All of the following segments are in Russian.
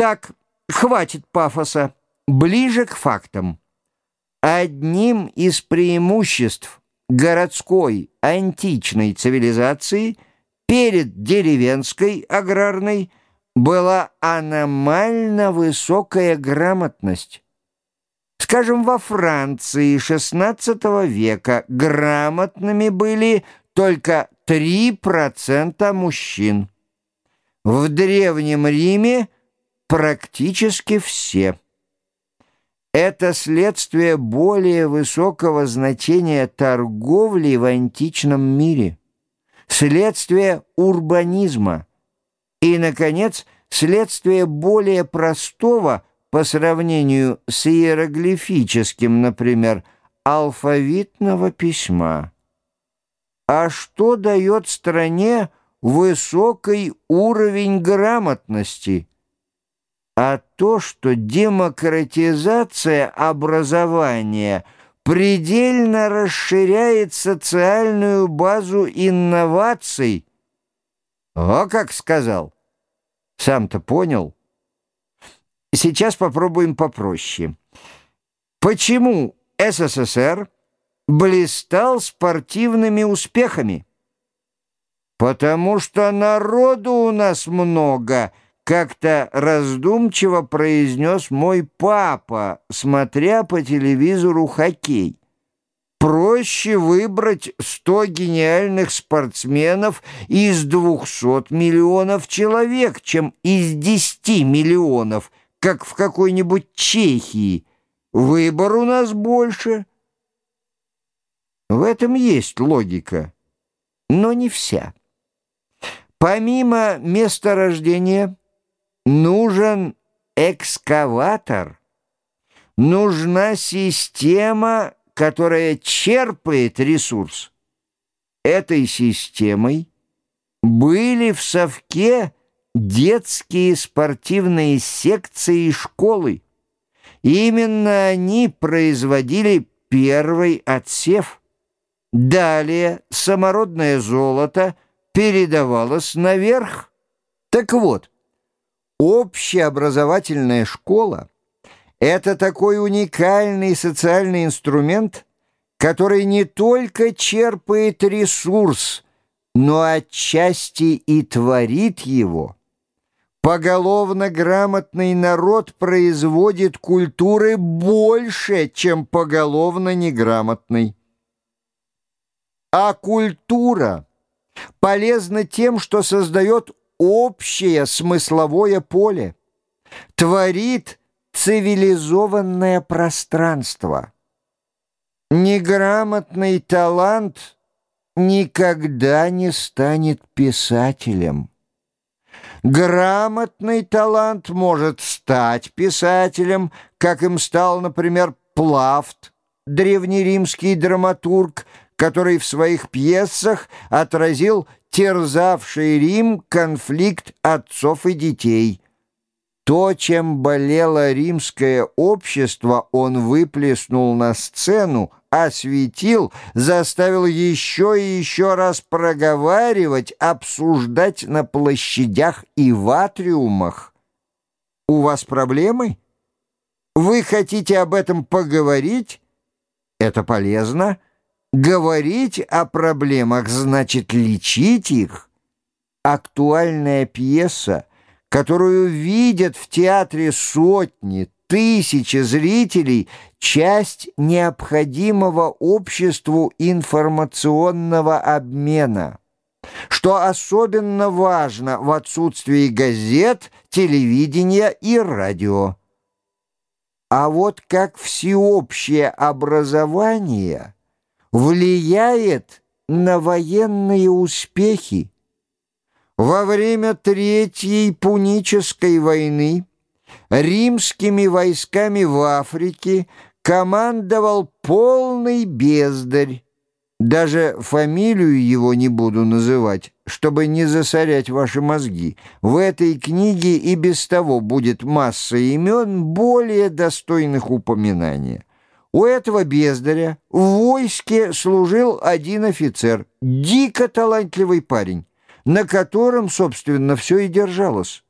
Так, хватит пафоса. Ближе к фактам. Одним из преимуществ городской античной цивилизации перед деревенской аграрной была аномально высокая грамотность. Скажем, во Франции XVI века грамотными были только 3% мужчин. В Древнем Риме практически все. Это следствие более высокого значения торговли в античном мире, следствие урбанизма и, наконец, следствие более простого по сравнению с иероглифическим, например, алфавитного письма. А что дает стране высокий уровень грамотности – а то, что демократизация образования предельно расширяет социальную базу инноваций. О, как сказал! Сам-то понял. Сейчас попробуем попроще. Почему СССР блистал спортивными успехами? Потому что народу у нас много — как-то раздумчиво произнес мой папа, смотря по телевизору хоккей. Проще выбрать сто гениальных спортсменов из двухсот миллионов человек, чем из десяти миллионов, как в какой-нибудь Чехии. Выбор у нас больше. В этом есть логика, но не вся. Помимо места рождения Нужен экскаватор. Нужна система, которая черпает ресурс. Этой системой были в совке детские спортивные секции школы. Именно они производили первый отсев. Далее самородное золото передавалось наверх. Так вот, Общеобразовательная школа — это такой уникальный социальный инструмент, который не только черпает ресурс, но отчасти и творит его. Поголовно грамотный народ производит культуры больше, чем поголовно неграмотный. А культура полезна тем, что создает общее смысловое поле, творит цивилизованное пространство. Неграмотный талант никогда не станет писателем. Грамотный талант может стать писателем, как им стал, например, Плафт, древнеримский драматург, который в своих пьесах отразил терзавший Рим конфликт отцов и детей. То, чем болело римское общество, он выплеснул на сцену, осветил, заставил еще и еще раз проговаривать, обсуждать на площадях и в атриумах. У вас проблемы? Вы хотите об этом поговорить? Это полезно. Говорить о проблемах значит лечить их. Актуальная пьеса, которую видят в театре сотни, тысячи зрителей, часть необходимого обществу информационного обмена. Что особенно важно в отсутствии газет, телевидения и радио. А вот как всеобщее образование – влияет на военные успехи. Во время Третьей Пунической войны римскими войсками в Африке командовал полный бездарь. Даже фамилию его не буду называть, чтобы не засорять ваши мозги. В этой книге и без того будет масса имен, более достойных упоминания. У этого бездаря в войске служил один офицер, дико талантливый парень, на котором, собственно, все и держалось.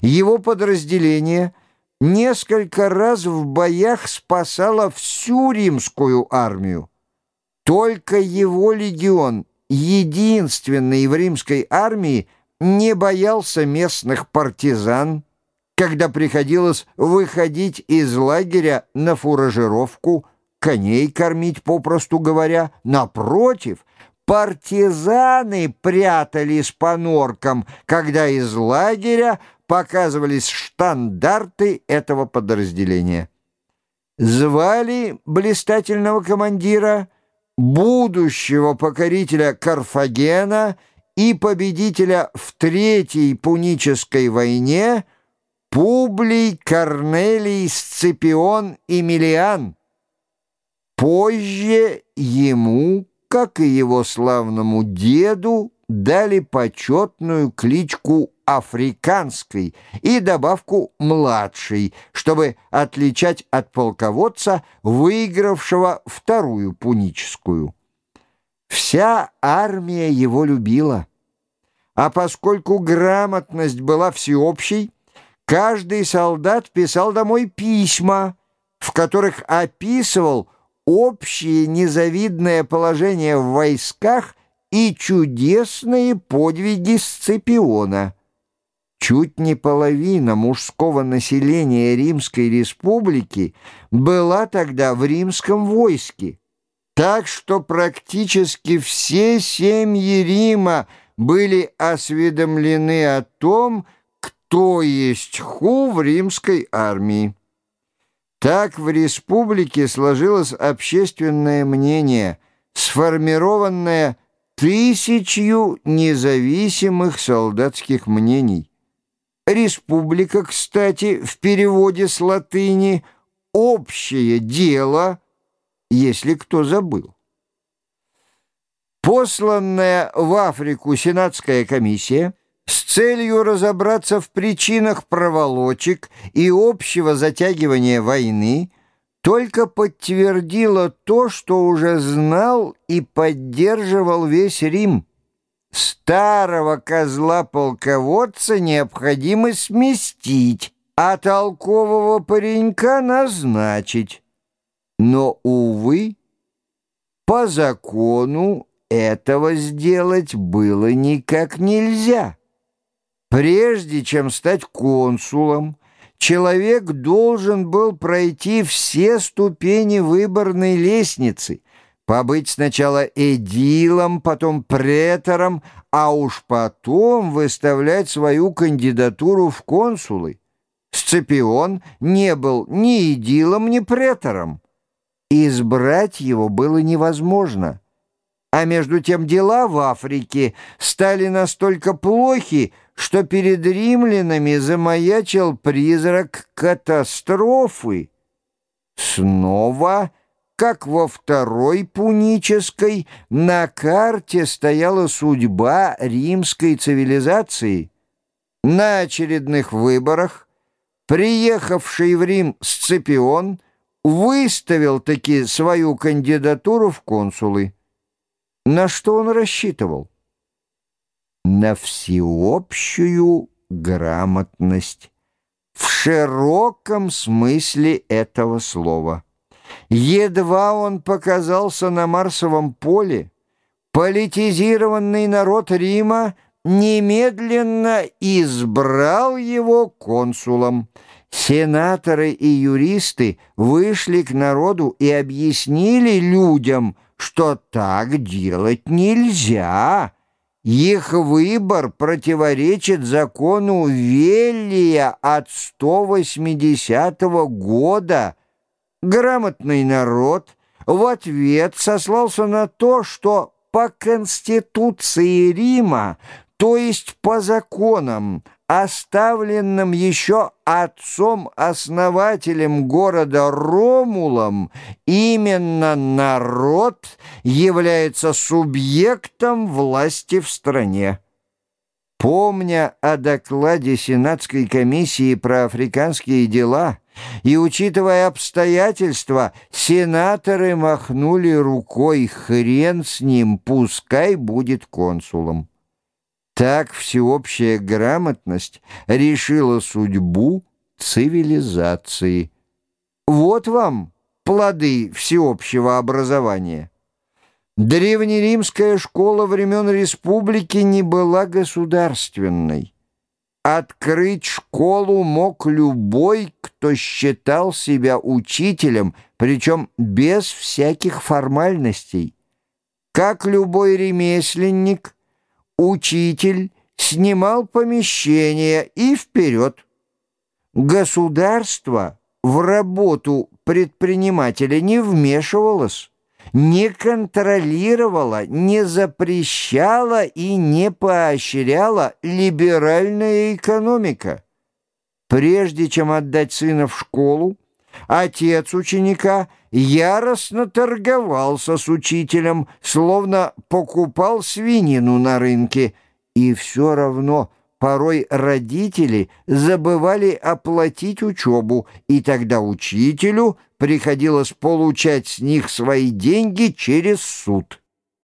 Его подразделение несколько раз в боях спасало всю римскую армию. Только его легион, единственный в римской армии, не боялся местных партизан, когда приходилось выходить из лагеря на фуражировку, коней кормить, попросту говоря. Напротив, партизаны прятались по норкам, когда из лагеря показывались штандарты этого подразделения. Звали блистательного командира, будущего покорителя Карфагена и победителя в Третьей Пунической войне Публий Корнелий Сципион Эмилиан. Позже ему, как и его славному деду, дали почетную кличку «Африканской» и добавку «младший», чтобы отличать от полководца, выигравшего вторую пуническую. Вся армия его любила. А поскольку грамотность была всеобщей, каждый солдат писал домой письма, в которых описывал общее незавидное положение в войсках и чудесные подвиги Сципиона. Чуть не половина мужского населения Римской республики была тогда в римском войске, так что практически все семьи Рима были осведомлены о том, кто есть ху в римской армии. Так в республике сложилось общественное мнение, сформированное тысячью независимых солдатских мнений. Республика, кстати, в переводе с латыни «общее дело», если кто забыл. Посланная в Африку Сенатская комиссия – с целью разобраться в причинах проволочек и общего затягивания войны, только подтвердила то, что уже знал и поддерживал весь Рим. Старого козла-полководца необходимо сместить, а толкового паренька назначить. Но, увы, по закону этого сделать было никак нельзя. Прежде чем стать консулом, человек должен был пройти все ступени выборной лестницы, побыть сначала эдилом, потом претором, а уж потом выставлять свою кандидатуру в консулы. Сципион не был ни эдилом, ни претором. Избрать его было невозможно. А между тем дела в Африке стали настолько плохи, что перед римлянами замаячил призрак катастрофы. Снова, как во второй пунической, на карте стояла судьба римской цивилизации. На очередных выборах приехавший в Рим Сципион выставил таки свою кандидатуру в консулы. На что он рассчитывал? На всеобщую грамотность в широком смысле этого слова. Едва он показался на Марсовом поле, политизированный народ Рима немедленно избрал его консулом. Сенаторы и юристы вышли к народу и объяснили людям, что так делать нельзя, их выбор противоречит закону Велия от 180 года. Грамотный народ в ответ сослался на то, что по Конституции Рима, то есть по законам, оставленным еще отцом-основателем города Ромулом, именно народ является субъектом власти в стране. Помня о докладе Сенатской комиссии про африканские дела и учитывая обстоятельства, сенаторы махнули рукой «хрен с ним, пускай будет консулом». Так всеобщая грамотность решила судьбу цивилизации. Вот вам плоды всеобщего образования. Древнеримская школа времен республики не была государственной. Открыть школу мог любой, кто считал себя учителем, причем без всяких формальностей. Как любой ремесленник, учитель снимал помещение и вперед. Государство в работу предпринимателя не вмешивалось не контролировала, не запрещала и не поощряла либеральная экономика. Прежде чем отдать сына в школу, отец ученика яростно торговался с учителем, словно покупал свинину на рынке, и все равно – Порой родители забывали оплатить учебу, и тогда учителю приходилось получать с них свои деньги через суд.